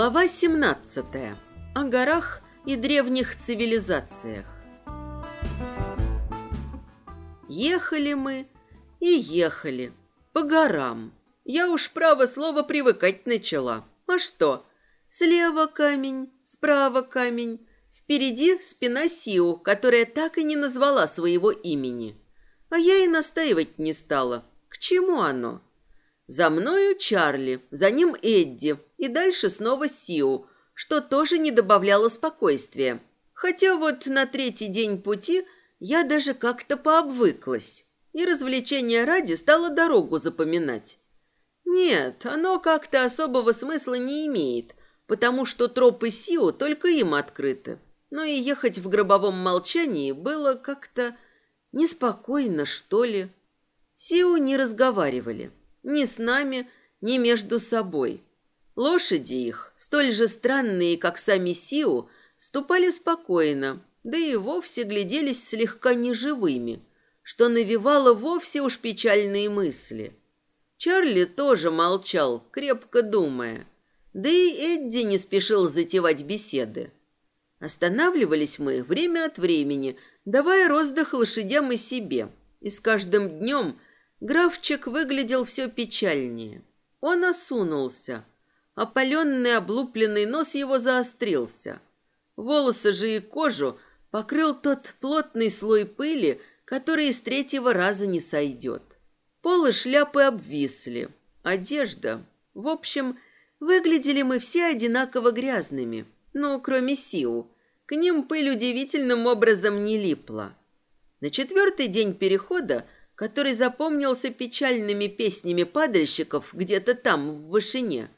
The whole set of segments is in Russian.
Глава 17. О горах и древних цивилизациях. Ехали мы и ехали по горам. Я уж право слово привыкать начала. А что? Слева камень, справа камень. Впереди спина Сиу, которая так и не назвала своего имени. А я и настаивать не стала. К чему оно? За мною Чарли, за ним Эдди и дальше снова Сиу, что тоже не добавляло спокойствия. Хотя вот на третий день пути я даже как-то пообвыклась и развлечения ради стала дорогу запоминать. Нет, оно как-то особого смысла не имеет, потому что тропы Сиу только им открыты. Но и ехать в гробовом молчании было как-то неспокойно, что ли. Сиу не разговаривали. Ни с нами, ни между собой. Лошади их, столь же странные, как сами Сиу, ступали спокойно, да и вовсе гляделись слегка неживыми, что навевало вовсе уж печальные мысли. Чарли тоже молчал, крепко думая. Да и Эдди не спешил затевать беседы. Останавливались мы время от времени, давая роздых лошадям и себе. И с каждым днем – Графчик выглядел все печальнее. Он осунулся. Опаленный облупленный нос его заострился. Волосы же и кожу покрыл тот плотный слой пыли, который из третьего раза не сойдет. Полы шляпы обвисли. Одежда... В общем, выглядели мы все одинаково грязными. Ну, кроме Сиу. К ним пыль удивительным образом не липла. На четвертый день перехода который запомнился печальными песнями падальщиков где-то там, в вышине.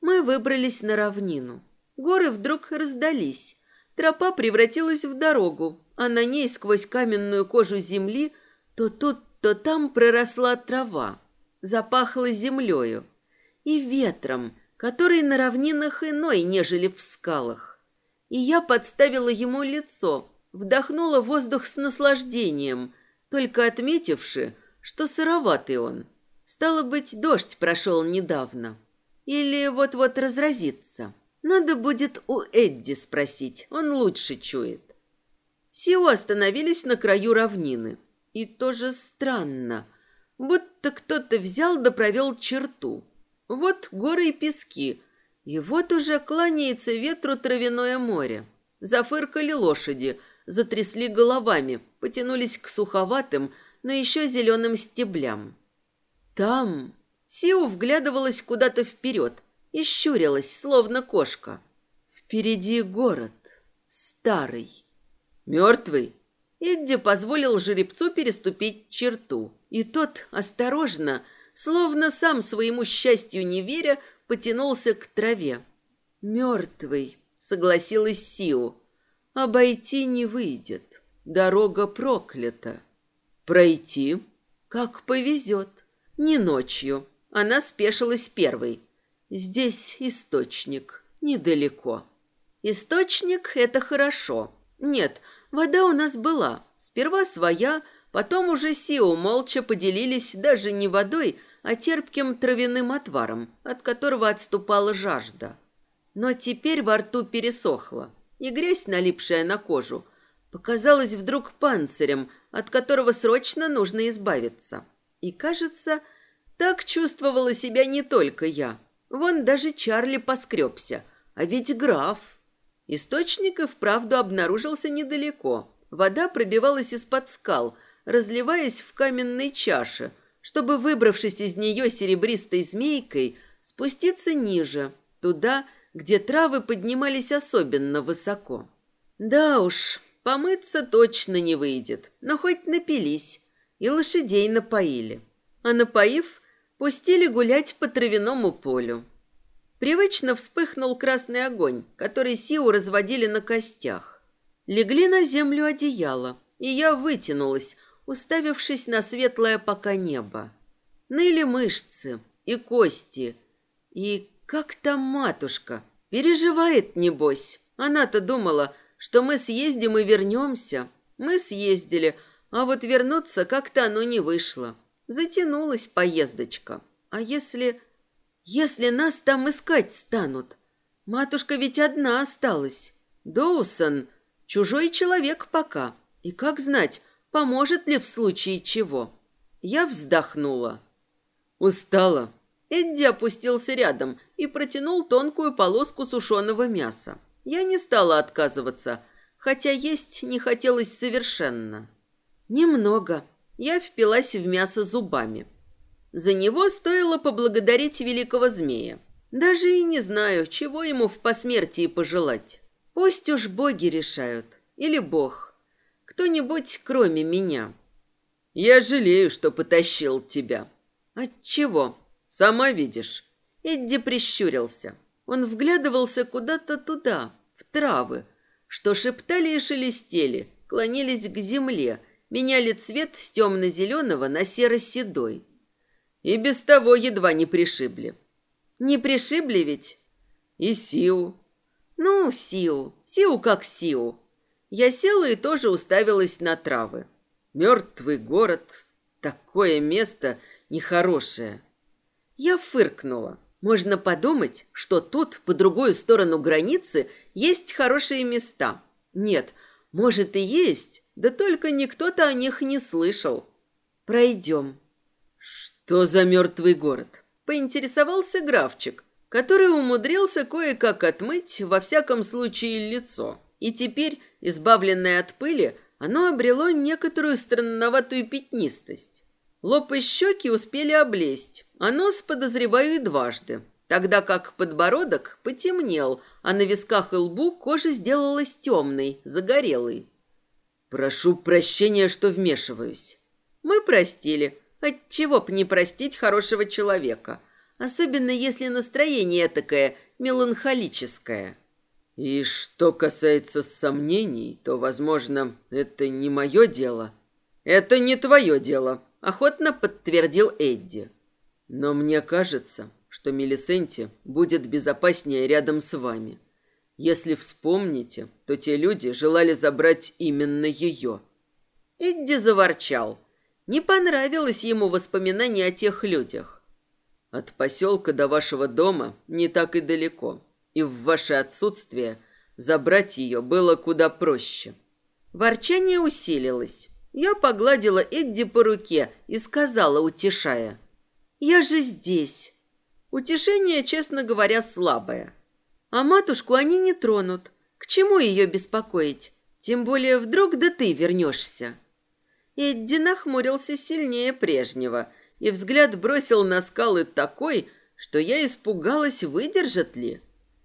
Мы выбрались на равнину. Горы вдруг раздались. Тропа превратилась в дорогу, а на ней сквозь каменную кожу земли то тут, то там проросла трава. Запахло землею и ветром, который на равнинах иной, нежели в скалах. И я подставила ему лицо, вдохнула воздух с наслаждением – только отметивши, что сыроватый он. Стало быть, дождь прошел недавно. Или вот-вот разразится. Надо будет у Эдди спросить, он лучше чует. Сио остановились на краю равнины. И тоже странно, будто кто-то взял да провел черту. Вот горы и пески, и вот уже кланяется ветру травяное море. Зафыркали лошади, затрясли головами, потянулись к суховатым, но еще зеленым стеблям. Там Сиу вглядывалась куда-то вперед и щурилась, словно кошка. Впереди город, старый, мертвый. Эдди позволил жеребцу переступить черту, и тот осторожно, словно сам своему счастью не веря, потянулся к траве. «Мертвый», — согласилась Сиу, — «обойти не выйдет». Дорога проклята. Пройти, как повезет. Не ночью. Она спешилась первой. Здесь источник, недалеко. Источник — это хорошо. Нет, вода у нас была. Сперва своя, потом уже Сио молча поделились даже не водой, а терпким травяным отваром, от которого отступала жажда. Но теперь во рту пересохло, и грязь, налипшая на кожу, показалось вдруг панцирем, от которого срочно нужно избавиться. И, кажется, так чувствовала себя не только я. Вон даже Чарли поскребся, а ведь граф. Источник и вправду обнаружился недалеко. Вода пробивалась из-под скал, разливаясь в каменной чаше, чтобы, выбравшись из нее серебристой змейкой, спуститься ниже, туда, где травы поднимались особенно высоко. Да уж, Помыться точно не выйдет, но хоть напились и лошадей напоили. А напоив, пустили гулять по травяному полю. Привычно вспыхнул красный огонь, который Сиу разводили на костях. Легли на землю одеяло, и я вытянулась, уставившись на светлое пока небо. Ныли мышцы и кости. И как там матушка? Переживает, небось. Она-то думала, что мы съездим и вернемся. Мы съездили, а вот вернуться как-то оно не вышло. Затянулась поездочка. А если... Если нас там искать станут? Матушка ведь одна осталась. Доусон — чужой человек пока. И как знать, поможет ли в случае чего. Я вздохнула. Устала. Эдди опустился рядом и протянул тонкую полоску сушеного мяса. Я не стала отказываться, хотя есть не хотелось совершенно. Немного. Я впилась в мясо зубами. За него стоило поблагодарить великого змея. Даже и не знаю, чего ему в посмертии пожелать. Пусть уж боги решают. Или бог. Кто-нибудь, кроме меня. Я жалею, что потащил тебя. Отчего? Сама видишь. Эдди прищурился. Он вглядывался куда-то туда, в травы, что шептали и шелестели, клонились к земле, меняли цвет с темно-зеленого на серо-седой. И без того едва не пришибли. Не пришибли ведь? И Сиу. Ну, Сиу. Сиу как Сиу. Я села и тоже уставилась на травы. Мертвый город. Такое место нехорошее. Я фыркнула. Можно подумать, что тут, по другую сторону границы, есть хорошие места. Нет, может и есть, да только никто-то о них не слышал. Пройдем. Что за мертвый город? Поинтересовался графчик, который умудрился кое-как отмыть, во всяком случае, лицо. И теперь, избавленное от пыли, оно обрело некоторую странноватую пятнистость. Лоб и щеки успели облезть, а нос, подозреваю, и дважды, тогда как подбородок потемнел, а на висках и лбу кожа сделалась темной, загорелой. «Прошу прощения, что вмешиваюсь». Мы простили. Отчего б не простить хорошего человека, особенно если настроение такое меланхолическое. И что касается сомнений, то, возможно, это не мое дело. Это не твое дело, охотно подтвердил Эдди. Но мне кажется, что Мелисенте будет безопаснее рядом с вами. Если вспомните, то те люди желали забрать именно ее. Эдди заворчал. Не понравилось ему воспоминание о тех людях. От поселка до вашего дома не так и далеко, и в ваше отсутствие забрать ее было куда проще. Ворчание усилилось. Я погладила Эдди по руке и сказала, утешая. «Я же здесь». Утешение, честно говоря, слабое. А матушку они не тронут. К чему ее беспокоить? Тем более вдруг да ты вернешься. Эдди нахмурился сильнее прежнего, и взгляд бросил на скалы такой, что я испугалась, выдержат ли.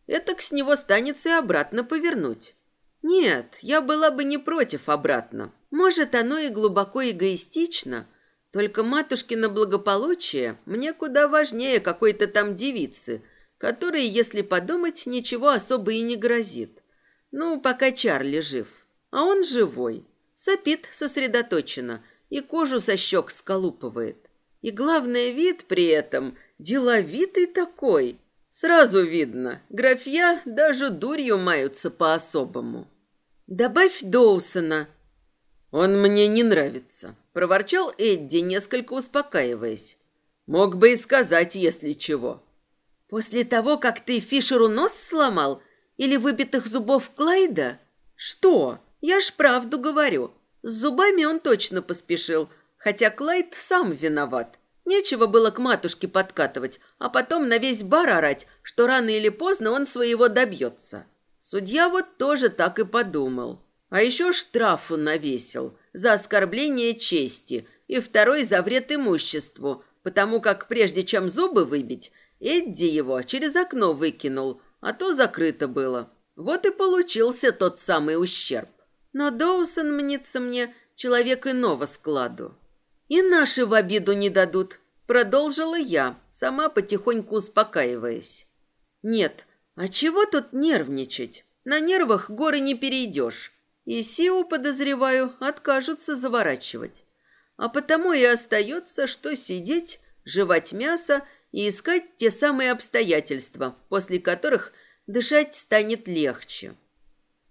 Это с него станется и обратно повернуть. Нет, я была бы не против обратно. Может, оно и глубоко эгоистично, только матушкино благополучие мне куда важнее какой-то там девицы, которой, если подумать, ничего особо и не грозит. Ну, пока Чарли жив. А он живой. Сопит сосредоточенно и кожу со щек сколупывает. И главное, вид при этом деловитый такой. Сразу видно, графья даже дурью маются по-особому. «Добавь Доусона». «Он мне не нравится», — проворчал Эдди, несколько успокаиваясь. «Мог бы и сказать, если чего». «После того, как ты Фишеру нос сломал? Или выбитых зубов Клайда?» «Что? Я ж правду говорю. С зубами он точно поспешил, хотя Клайд сам виноват. Нечего было к матушке подкатывать, а потом на весь бар орать, что рано или поздно он своего добьется». Судья вот тоже так и подумал. А еще штрафу навесил за оскорбление чести и второй за вред имуществу, потому как прежде чем зубы выбить, Эдди его через окно выкинул, а то закрыто было. Вот и получился тот самый ущерб. Но Доусон, мнится мне, человек иного складу. И наши в обиду не дадут, продолжила я, сама потихоньку успокаиваясь. Нет, а чего тут нервничать? На нервах горы не перейдешь. И Сиу, подозреваю, откажутся заворачивать. А потому и остается, что сидеть, жевать мясо и искать те самые обстоятельства, после которых дышать станет легче.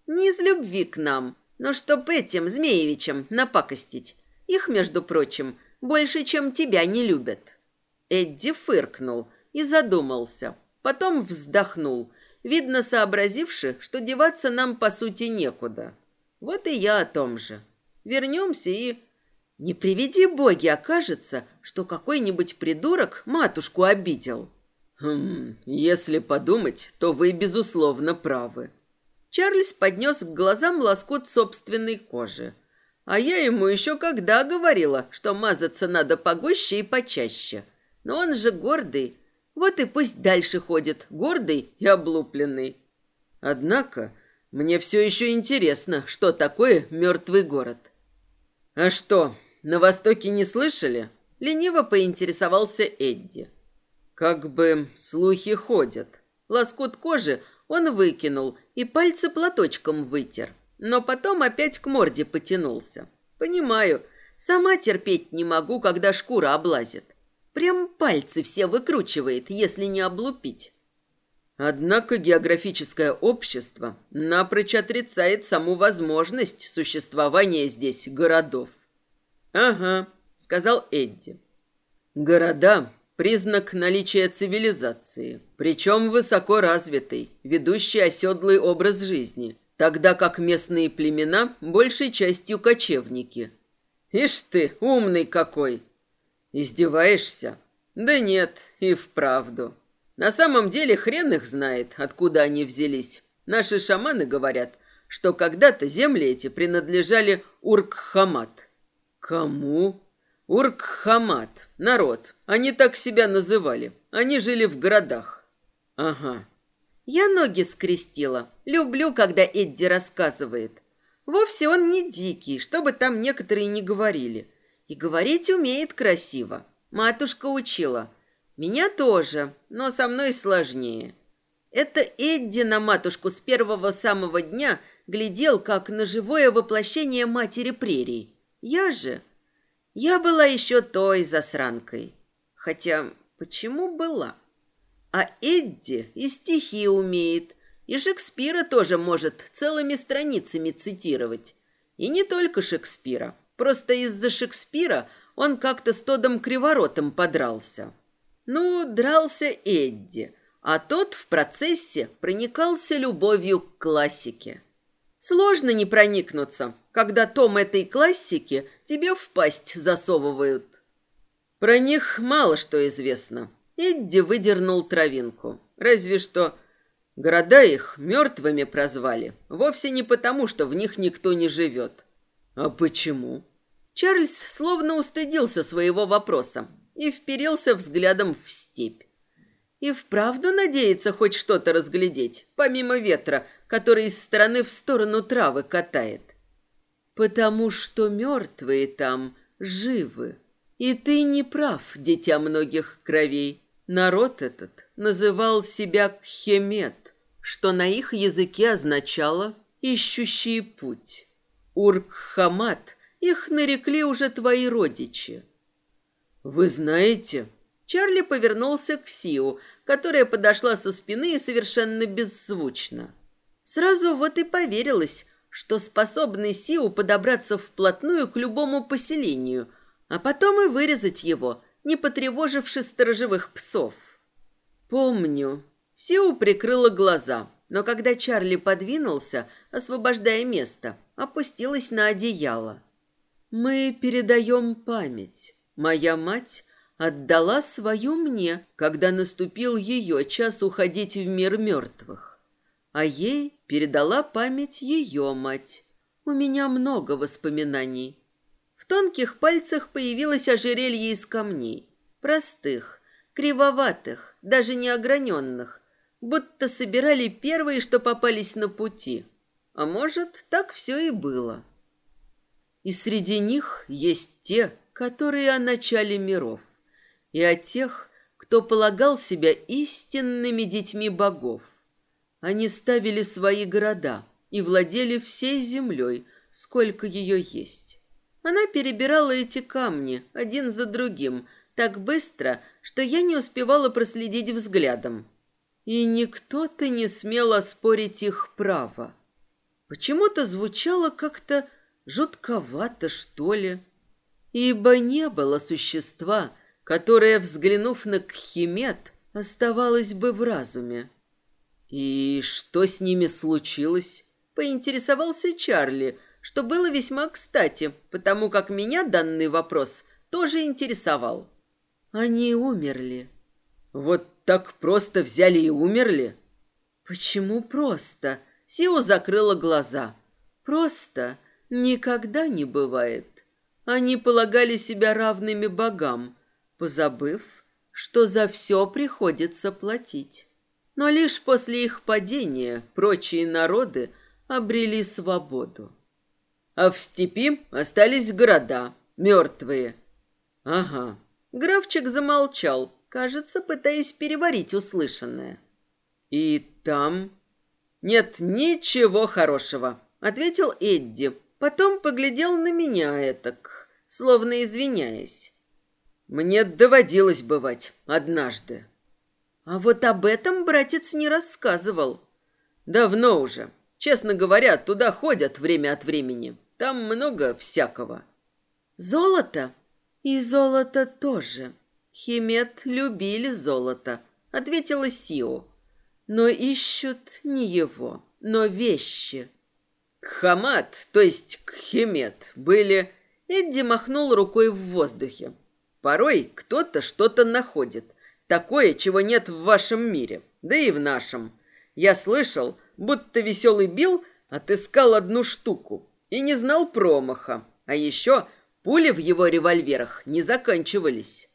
Не из любви к нам, но чтоб этим Змеевичам напакостить. Их, между прочим, больше, чем тебя не любят. Эдди фыркнул и задумался, потом вздохнул видно сообразивши, что деваться нам по сути некуда. Вот и я о том же. Вернемся и... Не приведи боги, окажется, что какой-нибудь придурок матушку обидел. Хм, если подумать, то вы, безусловно, правы. Чарльз поднес к глазам лоскут собственной кожи. А я ему еще когда говорила, что мазаться надо погуще и почаще. Но он же гордый. Вот и пусть дальше ходит, гордый и облупленный. Однако, мне все еще интересно, что такое мертвый город. А что, на Востоке не слышали? Лениво поинтересовался Эдди. Как бы слухи ходят. Лоскут кожи он выкинул и пальцы платочком вытер. Но потом опять к морде потянулся. Понимаю, сама терпеть не могу, когда шкура облазит. Прям пальцы все выкручивает, если не облупить. Однако географическое общество напрочь отрицает саму возможность существования здесь городов. «Ага», — сказал Эдди. «Города Признак наличия цивилизации, причем высоко развитый, ведущий оседлый образ жизни, тогда как местные племена большей частью кочевники. Ишь ты, умный какой! Издеваешься? Да нет, и вправду. На самом деле хрен их знает, откуда они взялись. Наши шаманы говорят, что когда-то земли эти принадлежали Уркхамат. Кому? Уркхамат. Народ. Они так себя называли. Они жили в городах. Ага. Я ноги скрестила. Люблю, когда Эдди рассказывает. Вовсе он не дикий, чтобы там некоторые не говорили. И говорить умеет красиво. Матушка учила. Меня тоже, но со мной сложнее. Это Эдди на матушку с первого самого дня глядел, как на живое воплощение матери прерий. Я же... Я была еще той засранкой. Хотя, почему была? А Эдди и стихи умеет, и Шекспира тоже может целыми страницами цитировать. И не только Шекспира. Просто из-за Шекспира он как-то с Тодом Криворотом подрался. Ну, дрался Эдди, а тот в процессе проникался любовью к классике. Сложно не проникнуться, когда том этой классики тебе в пасть засовывают. Про них мало что известно. Эдди выдернул травинку. Разве что города их мертвыми прозвали. Вовсе не потому, что в них никто не живет. А почему? Чарльз словно устыдился своего вопроса и вперился взглядом в степь. И вправду надеется хоть что-то разглядеть, помимо ветра, который из стороны в сторону травы катает потому что мертвые там живы. И ты не прав, дитя многих кровей. Народ этот называл себя Кхемет, что на их языке означало «ищущий путь». Уркхамат их нарекли уже твои родичи. «Вы знаете...» Чарли повернулся к Сиу, которая подошла со спины и совершенно беззвучно. Сразу вот и поверилась, что способны Сиу подобраться вплотную к любому поселению, а потом и вырезать его, не потревоживши сторожевых псов. Помню. Сиу прикрыла глаза, но когда Чарли подвинулся, освобождая место, опустилась на одеяло. Мы передаем память. Моя мать отдала свою мне, когда наступил ее час уходить в мир мертвых. А ей передала память ее мать. У меня много воспоминаний. В тонких пальцах появилось ожерелье из камней. Простых, кривоватых, даже не ограненных. Будто собирали первые, что попались на пути. А может, так все и было. И среди них есть те, которые о начале миров. И о тех, кто полагал себя истинными детьми богов. Они ставили свои города и владели всей землей, сколько ее есть. Она перебирала эти камни один за другим так быстро, что я не успевала проследить взглядом. И никто-то не смел оспорить их право. Почему-то звучало как-то жутковато, что ли. Ибо не было существа, которое, взглянув на Кхимет, оставалось бы в разуме. И что с ними случилось? Поинтересовался Чарли, что было весьма кстати, потому как меня данный вопрос тоже интересовал. Они умерли. Вот так просто взяли и умерли? Почему просто? Сио закрыла глаза. Просто никогда не бывает. Они полагали себя равными богам, позабыв, что за все приходится платить. Но лишь после их падения прочие народы обрели свободу. А в степи остались города, мертвые. Ага. Графчик замолчал, кажется, пытаясь переварить услышанное. И там нет ничего хорошего, ответил Эдди. Потом поглядел на меня этак, словно извиняясь. Мне доводилось бывать однажды. А вот об этом братец не рассказывал. Давно уже. Честно говоря, туда ходят время от времени. Там много всякого. Золото? И золото тоже. Химет любили золото, ответила Сио. Но ищут не его, но вещи. Кхамат, то есть Кхемет, были... Эдди махнул рукой в воздухе. Порой кто-то что-то находит. Такое, чего нет в вашем мире, да и в нашем. Я слышал, будто веселый Билл отыскал одну штуку и не знал промаха. А еще пули в его револьверах не заканчивались.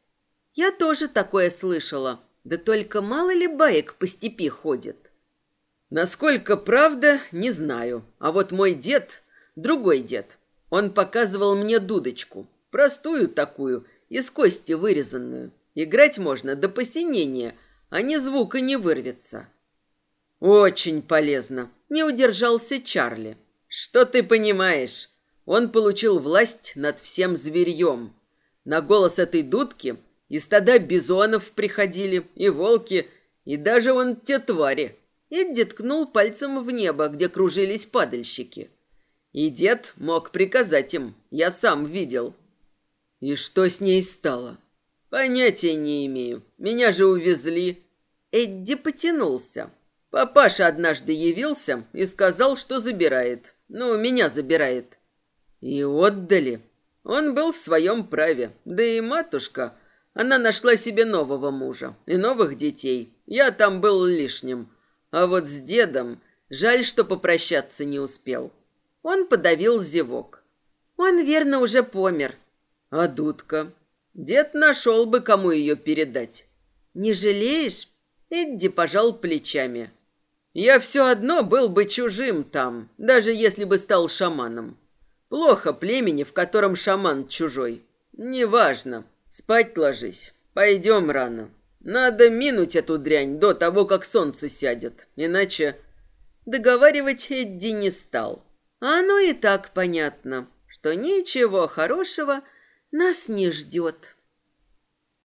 Я тоже такое слышала. Да только мало ли баек по степи ходит. Насколько правда, не знаю. А вот мой дед, другой дед, он показывал мне дудочку. Простую такую, из кости вырезанную. Играть можно до посинения, а ни звука не вырвется. Очень полезно. Не удержался Чарли. Что ты понимаешь? Он получил власть над всем зверьем. На голос этой дудки и стада бизонов приходили, и волки, и даже вон те твари, Эдди ткнул пальцем в небо, где кружились падальщики. И дед мог приказать им, я сам видел. И что с ней стало? Понятия не имею. Меня же увезли. Эдди потянулся. Папаша однажды явился и сказал, что забирает. Ну, меня забирает. И отдали. Он был в своем праве. Да и матушка, она нашла себе нового мужа и новых детей. Я там был лишним. А вот с дедом жаль, что попрощаться не успел. Он подавил зевок. Он верно уже помер. А дудка? Дед нашел бы, кому ее передать. Не жалеешь? Эдди пожал плечами. Я все одно был бы чужим там, даже если бы стал шаманом. Плохо племени, в котором шаман чужой. Неважно. Спать ложись. Пойдем рано. Надо минуть эту дрянь до того, как солнце сядет, иначе... Договаривать Эдди не стал. А оно и так понятно, что ничего хорошего нас не ждет.